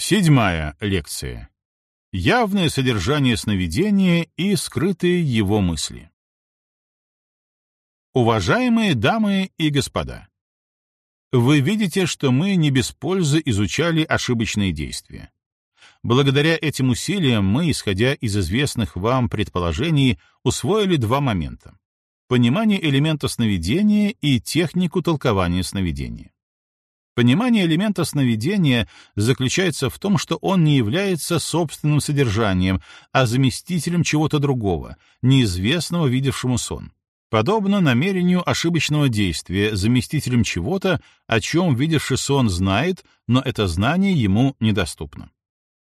Седьмая лекция. Явное содержание сновидения и скрытые его мысли. Уважаемые дамы и господа, вы видите, что мы не без пользы изучали ошибочные действия. Благодаря этим усилиям мы, исходя из известных вам предположений, усвоили два момента — понимание элемента сновидения и технику толкования сновидения. Понимание элемента сновидения заключается в том, что он не является собственным содержанием, а заместителем чего-то другого, неизвестного видевшему сон. Подобно намерению ошибочного действия, заместителем чего-то, о чем видевший сон знает, но это знание ему недоступно.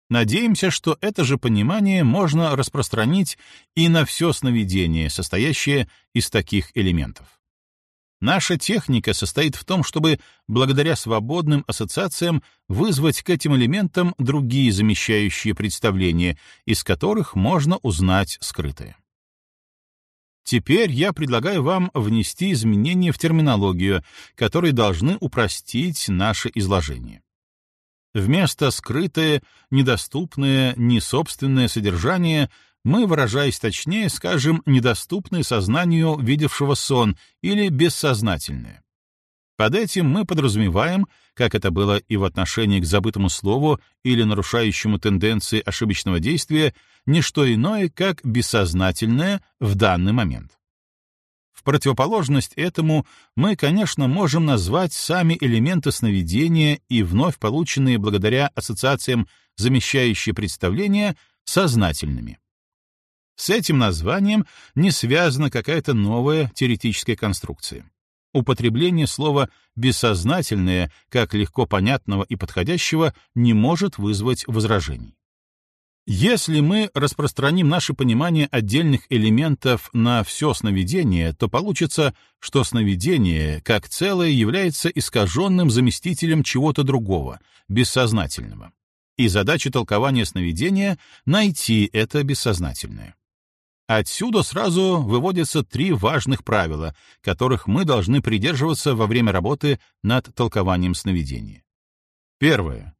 Надеемся, что это же понимание можно распространить и на все сновидение, состоящее из таких элементов. Наша техника состоит в том, чтобы благодаря свободным ассоциациям вызвать к этим элементам другие замещающие представления, из которых можно узнать скрытое. Теперь я предлагаю вам внести изменения в терминологию, которые должны упростить наше изложение. Вместо скрытое, недоступное, несобственное содержание мы, выражаясь точнее, скажем, недоступные сознанию видевшего сон или бессознательное. Под этим мы подразумеваем, как это было и в отношении к забытому слову или нарушающему тенденции ошибочного действия, не что иное, как бессознательное в данный момент. В противоположность этому мы, конечно, можем назвать сами элементы сновидения и вновь полученные благодаря ассоциациям замещающие представления сознательными. С этим названием не связана какая-то новая теоретическая конструкция. Употребление слова «бессознательное», как легко понятного и подходящего, не может вызвать возражений. Если мы распространим наше понимание отдельных элементов на все сновидение, то получится, что сновидение, как целое, является искаженным заместителем чего-то другого, бессознательного. И задача толкования сновидения — найти это бессознательное. Отсюда сразу выводятся три важных правила, которых мы должны придерживаться во время работы над толкованием сновидения. Первое.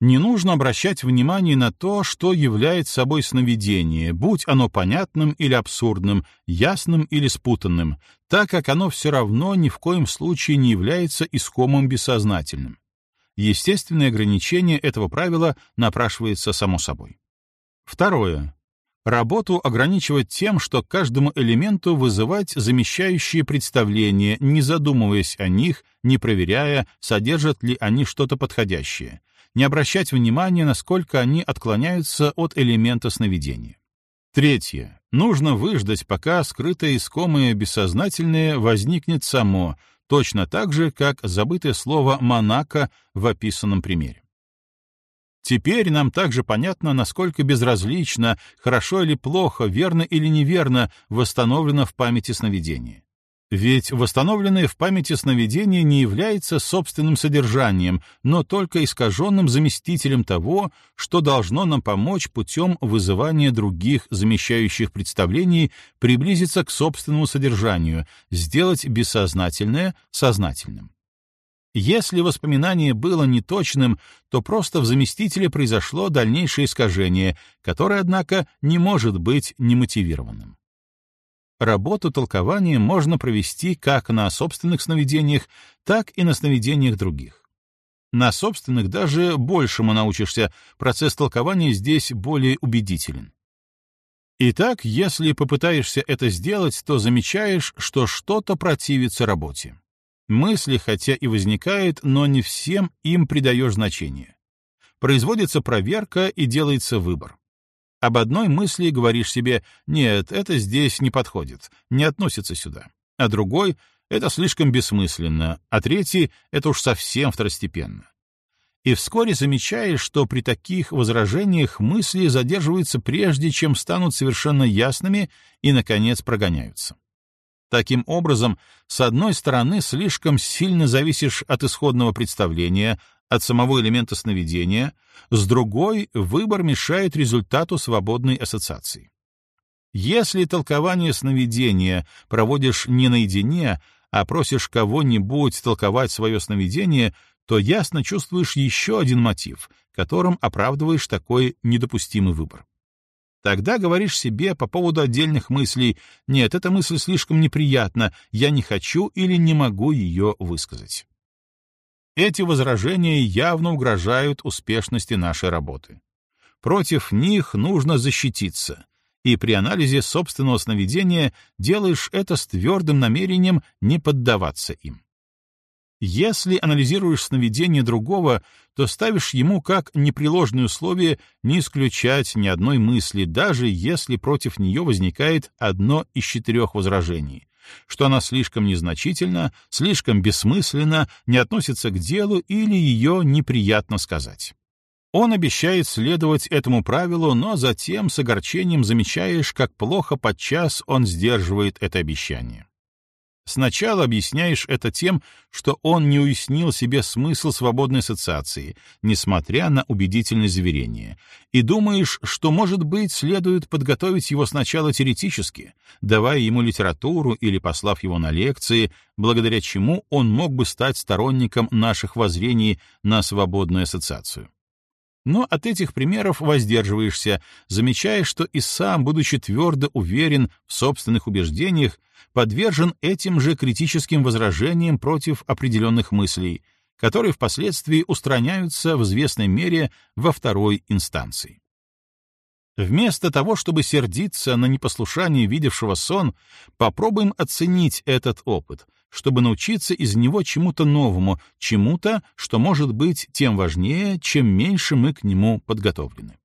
Не нужно обращать внимание на то, что является собой сновидение, будь оно понятным или абсурдным, ясным или спутанным, так как оно все равно ни в коем случае не является искомым бессознательным. Естественное ограничение этого правила напрашивается само собой. Второе. Работу ограничивать тем, что каждому элементу вызывать замещающие представления, не задумываясь о них, не проверяя, содержат ли они что-то подходящее, не обращать внимания, насколько они отклоняются от элемента сновидения. Третье. Нужно выждать, пока скрытое искомое бессознательное возникнет само, точно так же, как забытое слово «монако» в описанном примере. Теперь нам также понятно, насколько безразлично, хорошо или плохо, верно или неверно восстановлено в памяти сновидение. Ведь восстановленное в памяти сновидение не является собственным содержанием, но только искаженным заместителем того, что должно нам помочь путем вызывания других замещающих представлений приблизиться к собственному содержанию, сделать бессознательное сознательным. Если воспоминание было неточным, то просто в заместителе произошло дальнейшее искажение, которое, однако, не может быть немотивированным. Работу толкования можно провести как на собственных сновидениях, так и на сновидениях других. На собственных даже большему научишься, процесс толкования здесь более убедителен. Итак, если попытаешься это сделать, то замечаешь, что что-то противится работе. Мысли, хотя и возникают, но не всем им придаешь значение. Производится проверка и делается выбор. Об одной мысли говоришь себе «нет, это здесь не подходит, не относится сюда», а другой «это слишком бессмысленно», а третий «это уж совсем второстепенно». И вскоре замечаешь, что при таких возражениях мысли задерживаются прежде, чем станут совершенно ясными и, наконец, прогоняются. Таким образом, с одной стороны, слишком сильно зависишь от исходного представления, от самого элемента сновидения, с другой — выбор мешает результату свободной ассоциации. Если толкование сновидения проводишь не наедине, а просишь кого-нибудь толковать свое сновидение, то ясно чувствуешь еще один мотив, которым оправдываешь такой недопустимый выбор. Тогда говоришь себе по поводу отдельных мыслей «нет, эта мысль слишком неприятна, я не хочу или не могу ее высказать». Эти возражения явно угрожают успешности нашей работы. Против них нужно защититься, и при анализе собственного сновидения делаешь это с твердым намерением не поддаваться им. Если анализируешь сновидение другого, то ставишь ему как непреложное условие не исключать ни одной мысли, даже если против нее возникает одно из четырех возражений, что она слишком незначительна, слишком бессмысленна, не относится к делу или ее неприятно сказать. Он обещает следовать этому правилу, но затем с огорчением замечаешь, как плохо подчас он сдерживает это обещание. Сначала объясняешь это тем, что он не уяснил себе смысл свободной ассоциации, несмотря на убедительное заверение, и думаешь, что, может быть, следует подготовить его сначала теоретически, давая ему литературу или послав его на лекции, благодаря чему он мог бы стать сторонником наших воззрений на свободную ассоциацию. Но от этих примеров воздерживаешься, замечая, что и сам, будучи твердо уверен в собственных убеждениях, подвержен этим же критическим возражениям против определенных мыслей, которые впоследствии устраняются в известной мере во второй инстанции. Вместо того, чтобы сердиться на непослушание видевшего сон, попробуем оценить этот опыт, чтобы научиться из него чему-то новому, чему-то, что может быть тем важнее, чем меньше мы к нему подготовлены.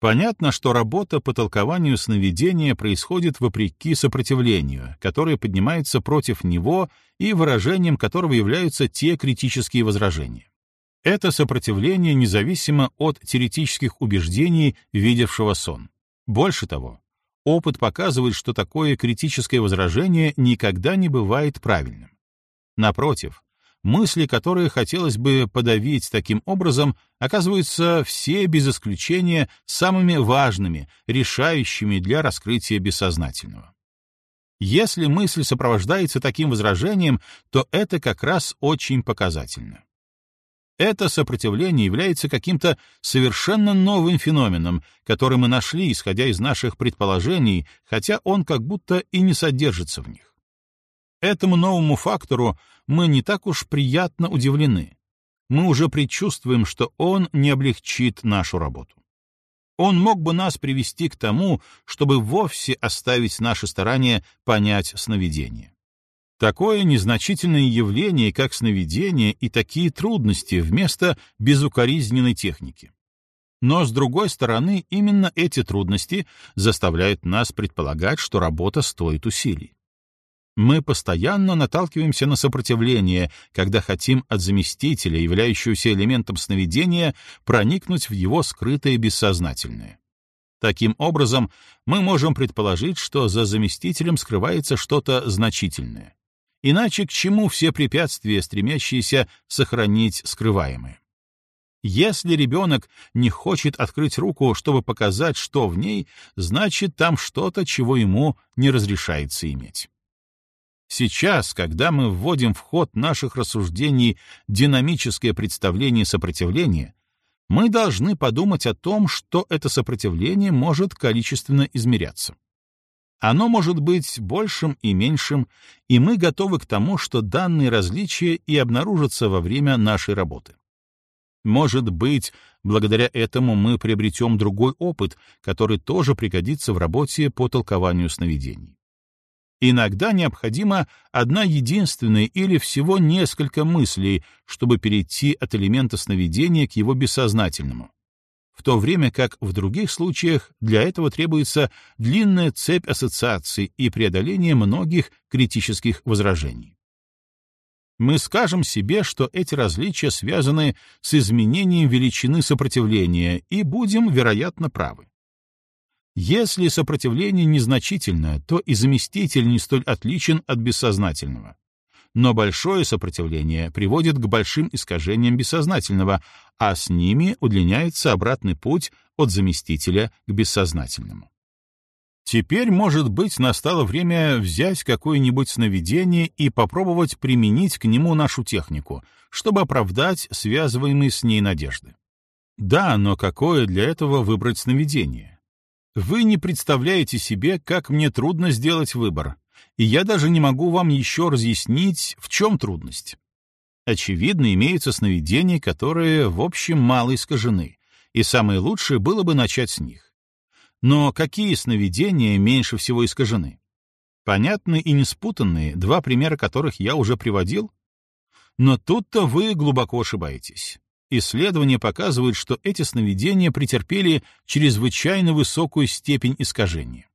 Понятно, что работа по толкованию сновидения происходит вопреки сопротивлению, которое поднимается против него и выражением которого являются те критические возражения. Это сопротивление независимо от теоретических убеждений видевшего сон. Больше того, Опыт показывает, что такое критическое возражение никогда не бывает правильным. Напротив, мысли, которые хотелось бы подавить таким образом, оказываются все без исключения самыми важными, решающими для раскрытия бессознательного. Если мысль сопровождается таким возражением, то это как раз очень показательно. Это сопротивление является каким-то совершенно новым феноменом, который мы нашли, исходя из наших предположений, хотя он как будто и не содержится в них. Этому новому фактору мы не так уж приятно удивлены. Мы уже предчувствуем, что он не облегчит нашу работу. Он мог бы нас привести к тому, чтобы вовсе оставить наши старания понять сновидение. Такое незначительное явление, как сновидение, и такие трудности вместо безукоризненной техники. Но, с другой стороны, именно эти трудности заставляют нас предполагать, что работа стоит усилий. Мы постоянно наталкиваемся на сопротивление, когда хотим от заместителя, являющегося элементом сновидения, проникнуть в его скрытое бессознательное. Таким образом, мы можем предположить, что за заместителем скрывается что-то значительное. Иначе к чему все препятствия, стремящиеся сохранить скрываемое? Если ребенок не хочет открыть руку, чтобы показать, что в ней, значит, там что-то, чего ему не разрешается иметь. Сейчас, когда мы вводим в ход наших рассуждений динамическое представление сопротивления, мы должны подумать о том, что это сопротивление может количественно измеряться. Оно может быть большим и меньшим, и мы готовы к тому, что данные различия и обнаружатся во время нашей работы. Может быть, благодаря этому мы приобретем другой опыт, который тоже пригодится в работе по толкованию сновидений. Иногда необходима одна единственная или всего несколько мыслей, чтобы перейти от элемента сновидения к его бессознательному в то время как в других случаях для этого требуется длинная цепь ассоциаций и преодоление многих критических возражений. Мы скажем себе, что эти различия связаны с изменением величины сопротивления и будем, вероятно, правы. Если сопротивление незначительно, то и заместитель не столь отличен от бессознательного но большое сопротивление приводит к большим искажениям бессознательного, а с ними удлиняется обратный путь от заместителя к бессознательному. Теперь, может быть, настало время взять какое-нибудь сновидение и попробовать применить к нему нашу технику, чтобы оправдать связываемые с ней надежды. Да, но какое для этого выбрать сновидение? Вы не представляете себе, как мне трудно сделать выбор, и я даже не могу вам еще разъяснить, в чем трудность. Очевидно, имеются сновидения, которые, в общем, мало искажены, и самое лучшее было бы начать с них. Но какие сновидения меньше всего искажены? Понятные и неспутанные, два примера которых я уже приводил? Но тут-то вы глубоко ошибаетесь. Исследования показывают, что эти сновидения претерпели чрезвычайно высокую степень искажения.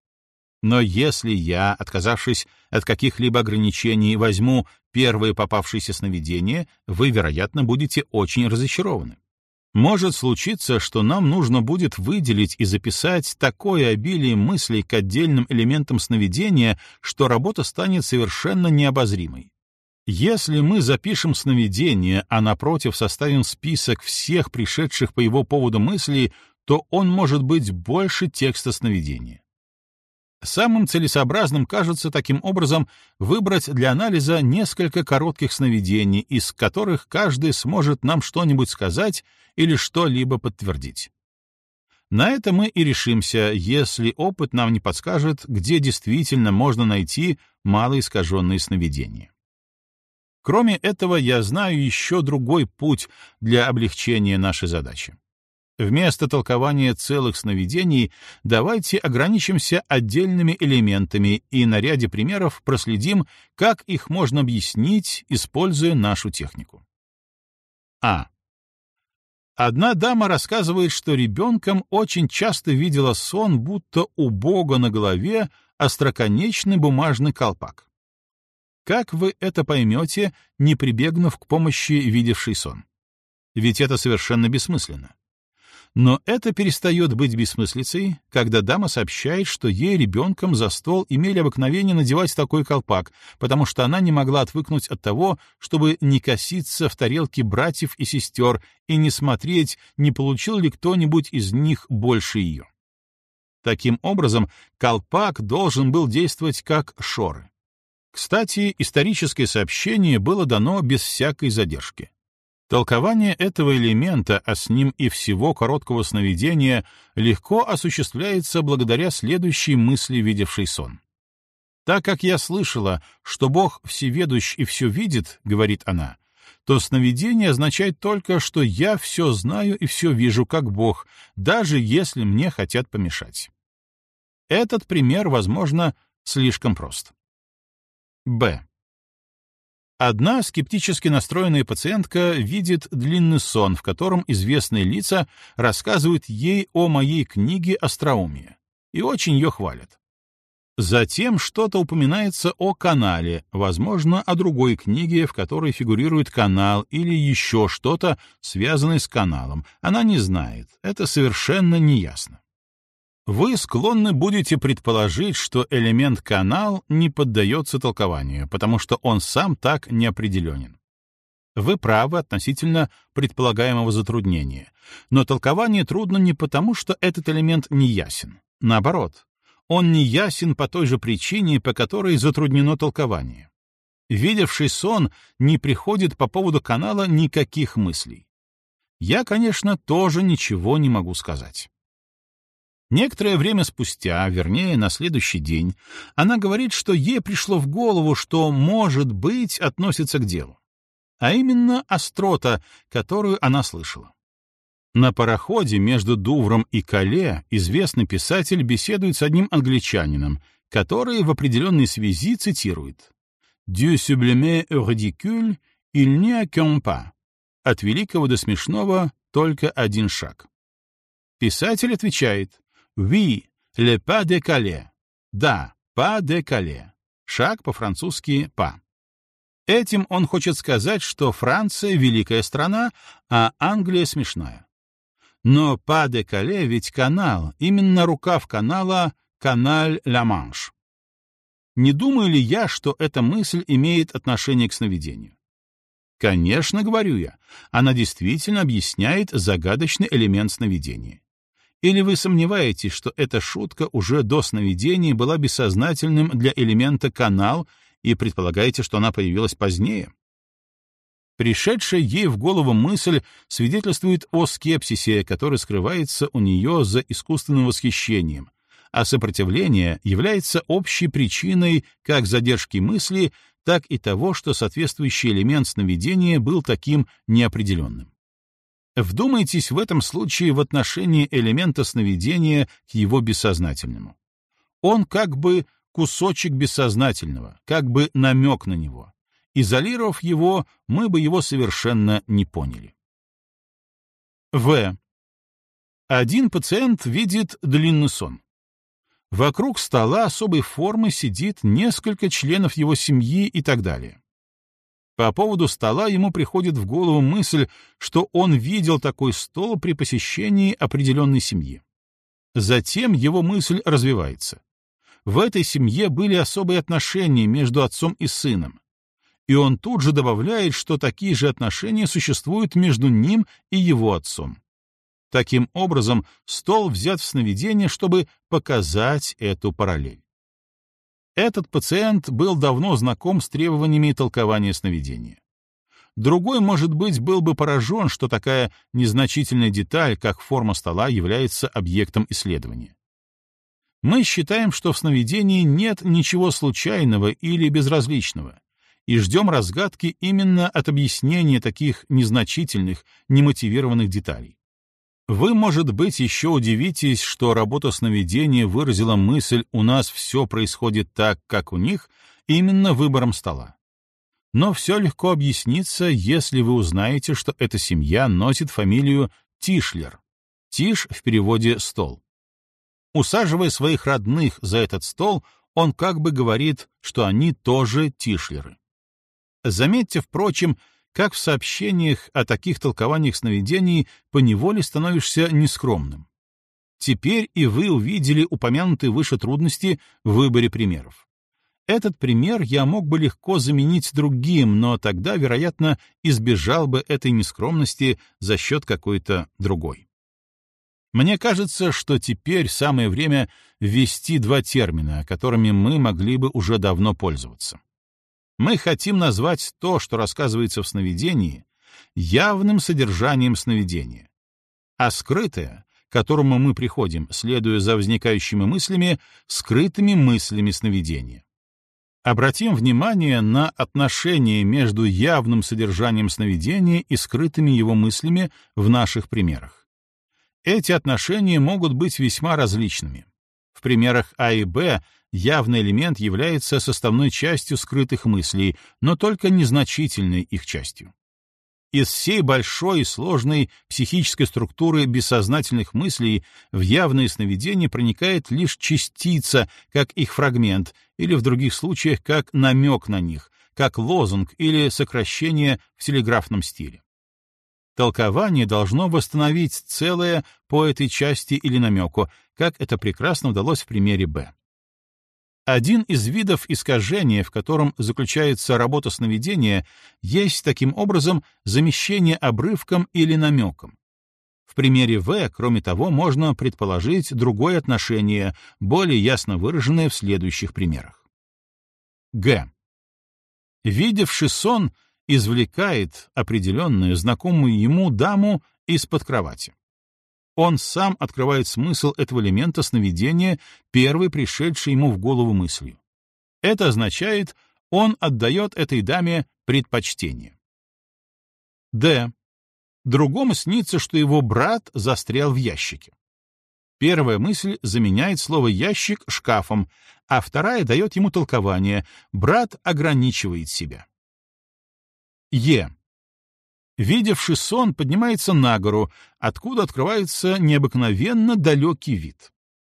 Но если я, отказавшись от каких-либо ограничений, возьму первое попавшееся сновидение, вы, вероятно, будете очень разочарованы. Может случиться, что нам нужно будет выделить и записать такое обилие мыслей к отдельным элементам сновидения, что работа станет совершенно необозримой. Если мы запишем сновидение, а напротив составим список всех пришедших по его поводу мыслей, то он может быть больше текста сновидения. Самым целесообразным кажется таким образом выбрать для анализа несколько коротких сновидений, из которых каждый сможет нам что-нибудь сказать или что-либо подтвердить. На это мы и решимся, если опыт нам не подскажет, где действительно можно найти малоискаженные сновидения. Кроме этого, я знаю еще другой путь для облегчения нашей задачи. Вместо толкования целых сновидений давайте ограничимся отдельными элементами и на ряде примеров проследим, как их можно объяснить, используя нашу технику. А. Одна дама рассказывает, что ребенком очень часто видела сон, будто у Бога на голове остроконечный бумажный колпак. Как вы это поймете, не прибегнув к помощи видевший сон? Ведь это совершенно бессмысленно. Но это перестает быть бессмыслицей, когда дама сообщает, что ей ребенком за стол имели обыкновение надевать такой колпак, потому что она не могла отвыкнуть от того, чтобы не коситься в тарелке братьев и сестер и не смотреть, не получил ли кто-нибудь из них больше ее. Таким образом, колпак должен был действовать как шоры. Кстати, историческое сообщение было дано без всякой задержки. Толкование этого элемента, а с ним и всего короткого сновидения, легко осуществляется благодаря следующей мысли, видевшей сон. «Так как я слышала, что Бог всеведущ и все видит, — говорит она, — то сновидение означает только, что я все знаю и все вижу, как Бог, даже если мне хотят помешать. Этот пример, возможно, слишком прост. Б. Одна скептически настроенная пациентка видит длинный сон, в котором известные лица рассказывают ей о моей книге «Остроумие» и очень ее хвалят. Затем что-то упоминается о канале, возможно, о другой книге, в которой фигурирует канал или еще что-то, связанное с каналом. Она не знает, это совершенно неясно вы склонны будете предположить, что элемент канал не поддается толкованию, потому что он сам так не определенен. Вы правы относительно предполагаемого затруднения, но толкование трудно не потому, что этот элемент не ясен. Наоборот, он не ясен по той же причине, по которой затруднено толкование. Видевший сон не приходит по поводу канала никаких мыслей. Я, конечно, тоже ничего не могу сказать. Некоторое время спустя, вернее, на следующий день, она говорит, что ей пришло в голову, что, может быть, относится к делу. А именно острота, которую она слышала. На пароходе между Дувром и Кале известный писатель беседует с одним англичанином, который в определенной связи цитирует «Dieu sublime ridicule, il n'y a qu'un pas» «От великого до смешного только один шаг». Писатель отвечает Oui, le pas de Calais. Да, pas de Calais. Шаг по-французски «па». Этим он хочет сказать, что Франция — великая страна, а Англия — смешная. Но па де Кале ведь канал, именно рукав канала — каналь Ла-Манш. Не думаю ли я, что эта мысль имеет отношение к сновидению? Конечно, говорю я, она действительно объясняет загадочный элемент сновидения. Или вы сомневаетесь, что эта шутка уже до сновидения была бессознательным для элемента канал и предполагаете, что она появилась позднее? Пришедшая ей в голову мысль свидетельствует о скепсисе, который скрывается у нее за искусственным восхищением, а сопротивление является общей причиной как задержки мысли, так и того, что соответствующий элемент сновидения был таким неопределенным. Вдумайтесь в этом случае в отношении элемента сновидения к его бессознательному. Он как бы кусочек бессознательного, как бы намек на него. Изолировав его, мы бы его совершенно не поняли. В. Один пациент видит длинный сон. Вокруг стола особой формы сидит несколько членов его семьи и так далее. По поводу стола ему приходит в голову мысль, что он видел такой стол при посещении определенной семьи. Затем его мысль развивается. В этой семье были особые отношения между отцом и сыном. И он тут же добавляет, что такие же отношения существуют между ним и его отцом. Таким образом, стол взят в сновидение, чтобы показать эту параллель. Этот пациент был давно знаком с требованиями толкования сновидения. Другой, может быть, был бы поражен, что такая незначительная деталь, как форма стола, является объектом исследования. Мы считаем, что в сновидении нет ничего случайного или безразличного, и ждем разгадки именно от объяснения таких незначительных, немотивированных деталей. Вы, может быть, еще удивитесь, что работа сновидения выразила мысль «у нас все происходит так, как у них», именно выбором стола. Но все легко объяснится, если вы узнаете, что эта семья носит фамилию Тишлер. Тиш в переводе «стол». Усаживая своих родных за этот стол, он как бы говорит, что они тоже Тишлеры. Заметьте, впрочем, как в сообщениях о таких толкованиях сновидений поневоле становишься нескромным. Теперь и вы увидели упомянутые выше трудности в выборе примеров. Этот пример я мог бы легко заменить другим, но тогда, вероятно, избежал бы этой нескромности за счет какой-то другой. Мне кажется, что теперь самое время ввести два термина, которыми мы могли бы уже давно пользоваться. Мы хотим назвать то, что рассказывается в сновидении, явным содержанием сновидения, а скрытое, к которому мы приходим, следуя за возникающими мыслями, скрытыми мыслями сновидения. Обратим внимание на отношение между явным содержанием сновидения и скрытыми его мыслями в наших примерах. Эти отношения могут быть весьма различными. В примерах А и Б явный элемент является составной частью скрытых мыслей, но только незначительной их частью. Из всей большой и сложной психической структуры бессознательных мыслей в явные сновидения проникает лишь частица, как их фрагмент, или в других случаях как намек на них, как лозунг или сокращение в телеграфном стиле. Толкование должно восстановить целое по этой части или намеку, как это прекрасно удалось в примере Б. Один из видов искажения, в котором заключается работа сновидения, есть таким образом замещение обрывком или намеком. В примере В, кроме того, можно предположить другое отношение, более ясно выраженное в следующих примерах. Г. Видевший сон извлекает определенную, знакомую ему даму из-под кровати. Он сам открывает смысл этого элемента сновидения, первой пришедшей ему в голову мыслью. Это означает, он отдает этой даме предпочтение. Д. Другому снится, что его брат застрял в ящике. Первая мысль заменяет слово «ящик» шкафом, а вторая дает ему толкование «брат ограничивает себя». Е. Видевший сон поднимается на гору, откуда открывается необыкновенно далекий вид.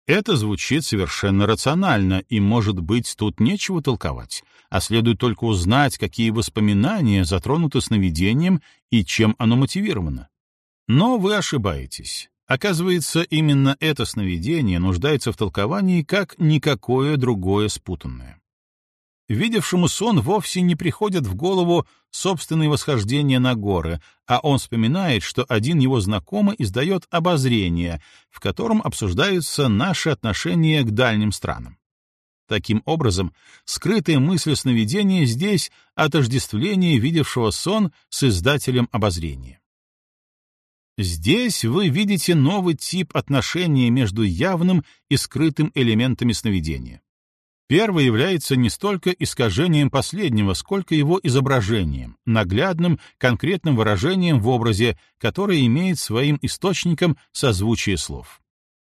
Это звучит совершенно рационально, и, может быть, тут нечего толковать, а следует только узнать, какие воспоминания затронуты сновидением и чем оно мотивировано. Но вы ошибаетесь. Оказывается, именно это сновидение нуждается в толковании как никакое другое спутанное. Видевшему сон вовсе не приходят в голову собственные восхождения на горы, а он вспоминает, что один его знакомый издает обозрение, в котором обсуждаются наши отношения к дальним странам. Таким образом, скрытая мысль сновидения здесь — отождествление видевшего сон с издателем обозрения. Здесь вы видите новый тип отношения между явным и скрытым элементами сновидения. Первый является не столько искажением последнего, сколько его изображением, наглядным, конкретным выражением в образе, которое имеет своим источником созвучие слов.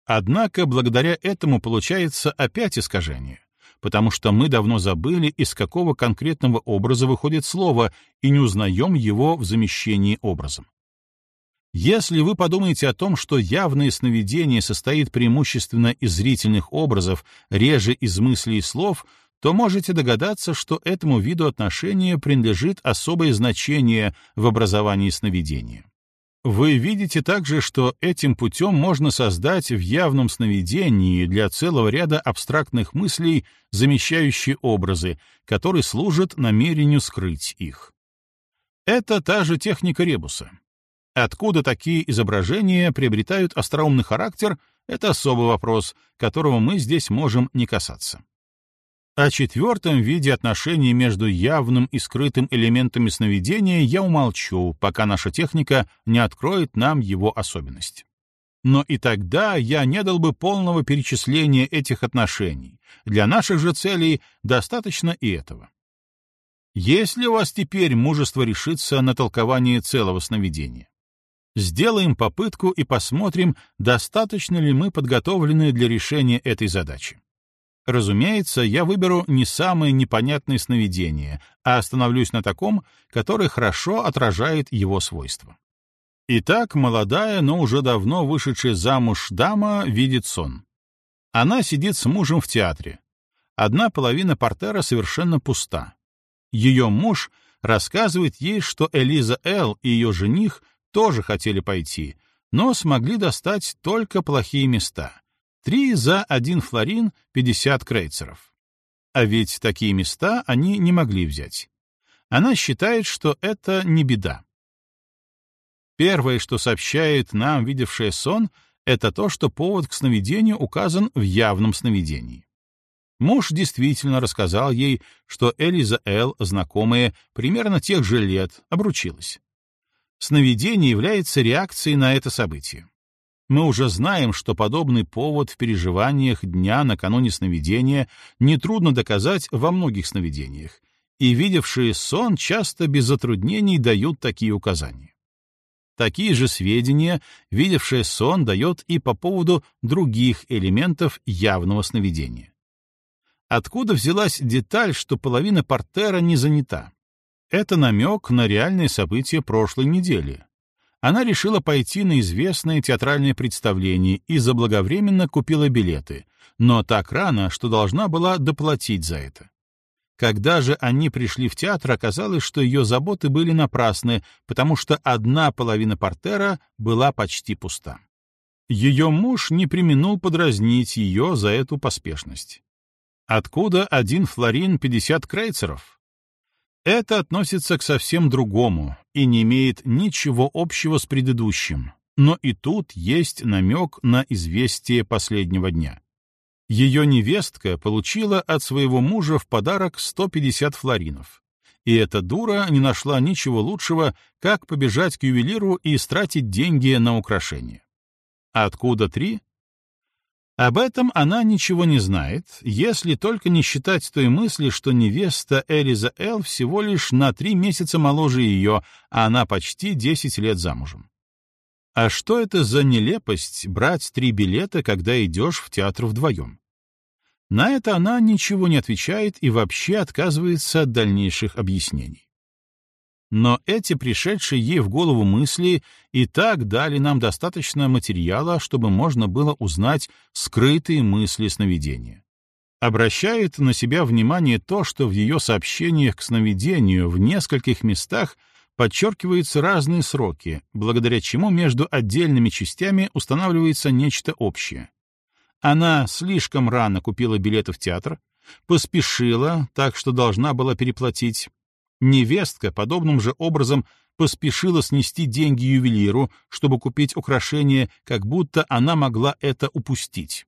Однако благодаря этому получается опять искажение, потому что мы давно забыли, из какого конкретного образа выходит слово, и не узнаем его в замещении образом. Если вы подумаете о том, что явное сновидение состоит преимущественно из зрительных образов, реже из мыслей и слов, то можете догадаться, что этому виду отношения принадлежит особое значение в образовании сновидения. Вы видите также, что этим путем можно создать в явном сновидении для целого ряда абстрактных мыслей замещающие образы, которые служат намерению скрыть их. Это та же техника ребуса. Откуда такие изображения приобретают остроумный характер — это особый вопрос, которого мы здесь можем не касаться. О четвертом виде отношений между явным и скрытым элементами сновидения я умолчу, пока наша техника не откроет нам его особенность. Но и тогда я не дал бы полного перечисления этих отношений. Для наших же целей достаточно и этого. Есть ли у вас теперь мужество решиться на толкование целого сновидения? Сделаем попытку и посмотрим, достаточно ли мы подготовлены для решения этой задачи. Разумеется, я выберу не самое непонятное сновидение, а остановлюсь на таком, которое хорошо отражает его свойства. Итак, молодая, но уже давно вышедшая замуж дама видит сон. Она сидит с мужем в театре. Одна половина портера совершенно пуста. Ее муж рассказывает ей, что Элиза Эл и ее жених тоже хотели пойти, но смогли достать только плохие места. Три за один флорин — пятьдесят крейцеров. А ведь такие места они не могли взять. Она считает, что это не беда. Первое, что сообщает нам видевшая сон, это то, что повод к сновидению указан в явном сновидении. Муж действительно рассказал ей, что Элиза Эл, знакомая, примерно тех же лет, обручилась. Сновидение является реакцией на это событие. Мы уже знаем, что подобный повод в переживаниях дня накануне сновидения нетрудно доказать во многих сновидениях, и видевшие сон часто без затруднений дают такие указания. Такие же сведения видевший сон дает и по поводу других элементов явного сновидения. Откуда взялась деталь, что половина портера не занята? Это намек на реальные события прошлой недели. Она решила пойти на известное театральное представление и заблаговременно купила билеты, но так рано, что должна была доплатить за это. Когда же они пришли в театр, оказалось, что ее заботы были напрасны, потому что одна половина портера была почти пуста. Ее муж не применул подразнить ее за эту поспешность. Откуда один флорин пятьдесят крейцеров? Это относится к совсем другому и не имеет ничего общего с предыдущим, но и тут есть намек на известие последнего дня. Ее невестка получила от своего мужа в подарок 150 флоринов. И эта дура не нашла ничего лучшего, как побежать к ювелиру и истратить деньги на украшения. Откуда три? Об этом она ничего не знает, если только не считать той мысли, что невеста Элиза Эл всего лишь на три месяца моложе ее, а она почти десять лет замужем. А что это за нелепость брать три билета, когда идешь в театр вдвоем? На это она ничего не отвечает и вообще отказывается от дальнейших объяснений. Но эти пришедшие ей в голову мысли и так дали нам достаточно материала, чтобы можно было узнать скрытые мысли сновидения. Обращает на себя внимание то, что в ее сообщениях к сновидению в нескольких местах подчеркиваются разные сроки, благодаря чему между отдельными частями устанавливается нечто общее. Она слишком рано купила билеты в театр, поспешила, так что должна была переплатить, Невестка подобным же образом поспешила снести деньги ювелиру, чтобы купить украшение, как будто она могла это упустить.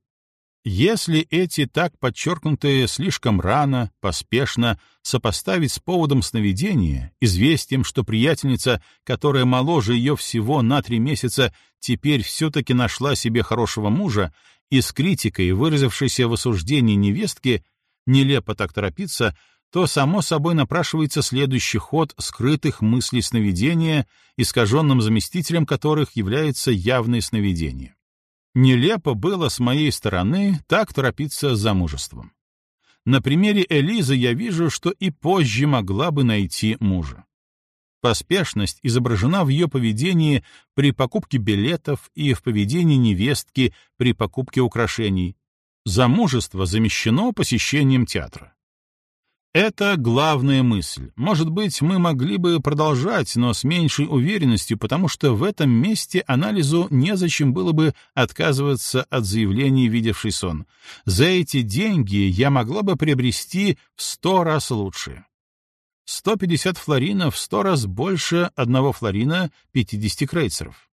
Если эти так подчеркнутые слишком рано, поспешно сопоставить с поводом сновидения, известием, что приятельница, которая моложе ее всего на три месяца, теперь все-таки нашла себе хорошего мужа, и с критикой, выразившейся в осуждении невестки, нелепо так торопиться, то само собой напрашивается следующий ход скрытых мыслей сновидения, искаженным заместителем которых является явное сновидение. Нелепо было с моей стороны так торопиться с замужеством. На примере Элизы я вижу, что и позже могла бы найти мужа. Поспешность изображена в ее поведении при покупке билетов и в поведении невестки при покупке украшений. Замужество замещено посещением театра. Это главная мысль. Может быть, мы могли бы продолжать, но с меньшей уверенностью, потому что в этом месте анализу незачем было бы отказываться от заявлений, видевший сон. За эти деньги я могла бы приобрести в сто раз лучше. 150 флоринов в сто раз больше одного флорина 50 крейцеров.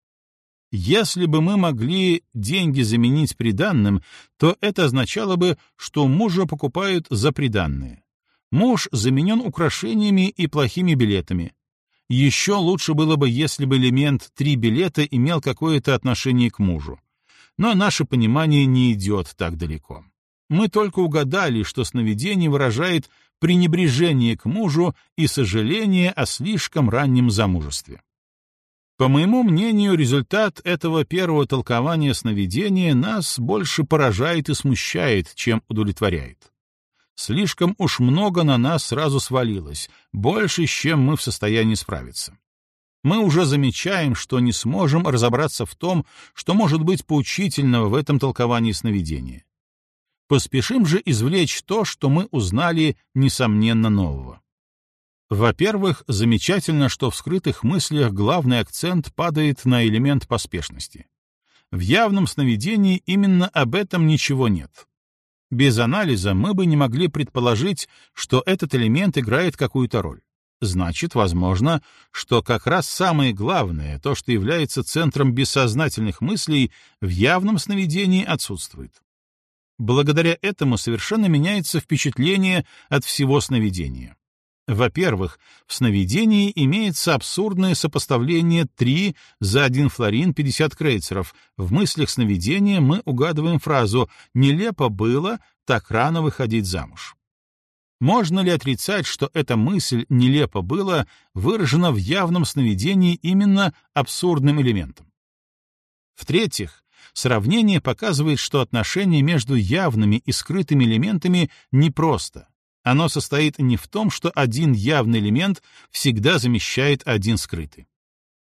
Если бы мы могли деньги заменить приданным, то это означало бы, что мужа покупают за приданные. Муж заменен украшениями и плохими билетами. Еще лучше было бы, если бы элемент «три билета» имел какое-то отношение к мужу. Но наше понимание не идет так далеко. Мы только угадали, что сновидение выражает пренебрежение к мужу и сожаление о слишком раннем замужестве. По моему мнению, результат этого первого толкования сновидения нас больше поражает и смущает, чем удовлетворяет. Слишком уж много на нас сразу свалилось, больше, чем мы в состоянии справиться. Мы уже замечаем, что не сможем разобраться в том, что может быть поучительного в этом толковании сновидения. Поспешим же извлечь то, что мы узнали, несомненно, нового. Во-первых, замечательно, что в скрытых мыслях главный акцент падает на элемент поспешности. В явном сновидении именно об этом ничего нет. Без анализа мы бы не могли предположить, что этот элемент играет какую-то роль. Значит, возможно, что как раз самое главное, то, что является центром бессознательных мыслей, в явном сновидении отсутствует. Благодаря этому совершенно меняется впечатление от всего сновидения. Во-первых, в сновидении имеется абсурдное сопоставление 3 за 1 флорин 50 крейцеров. В мыслях сновидения мы угадываем фразу «нелепо было так рано выходить замуж». Можно ли отрицать, что эта мысль «нелепо было» выражена в явном сновидении именно абсурдным элементом? В-третьих, сравнение показывает, что отношение между явными и скрытыми элементами непросто, оно состоит не в том, что один явный элемент всегда замещает один скрытый.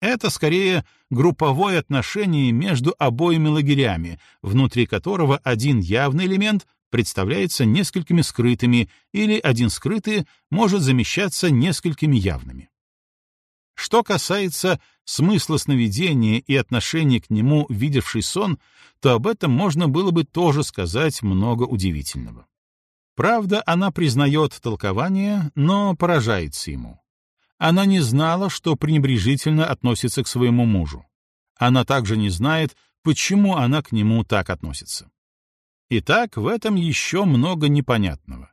Это скорее групповое отношение между обоими лагерями, внутри которого один явный элемент представляется несколькими скрытыми, или один скрытый может замещаться несколькими явными. Что касается смысла сновидения и отношения к нему видевший сон, то об этом можно было бы тоже сказать много удивительного. Правда, она признает толкование, но поражается ему. Она не знала, что пренебрежительно относится к своему мужу. Она также не знает, почему она к нему так относится. Итак, в этом еще много непонятного.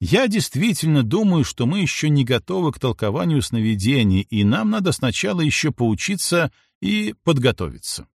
Я действительно думаю, что мы еще не готовы к толкованию сновидений, и нам надо сначала еще поучиться и подготовиться.